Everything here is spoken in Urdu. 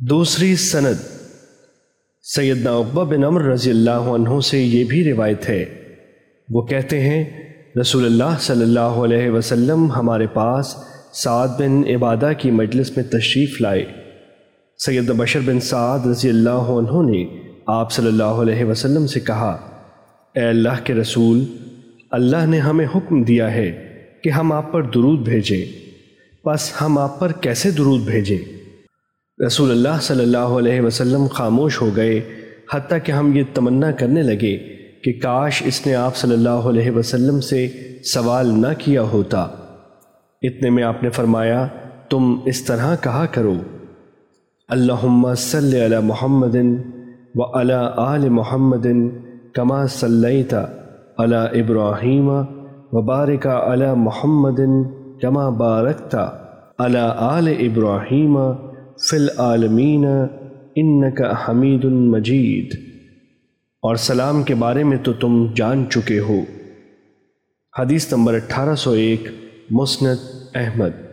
دوسری سند سیدنا عقبہ بن عمر رضی اللہ عنہ سے یہ بھی روایت ہے۔ وہ کہتے ہیں، رسول اللہ صلی اللہ علیہ وسلم ہمارے پاس سعد بن عبادہ کی مجلس میں تشریف لائے۔ سید بشر بن سعد رضی اللہ عنہ نے آپ صلی اللہ علیہ وسلم سے کہا، اے اللہ کے رسول، اللہ نے ہمیں حکم دیا ہے کہ ہم آپ پر درود بھیجیں۔ بس ہم آپ پر کیسے درود بھیجیں؟ رسول اللہ صلی اللہ علیہ وسلم خاموش ہو گئے، حتیٰ کہ ہم یہ تمنا کرنے لگے کہ کاش اس نے آپ صلی اللہ علیہ وسلم سے سوال نہ کیا ہوتا۔ اتنے میں آپ نے فرمایا، تم اس طرح کہا کرو۔ اللہم صلی علی محمد و علی آل محمد کما صلیت علی ابراہیم و بارک علی محمد کما بارکت علی آل ابراہیم فی العالمین انکا حمید مجید اور سلام کے بارے میں تو تم جان چکے ہو۔ حدیث نمبر اٹھارہ سو ایک، مسند احمد۔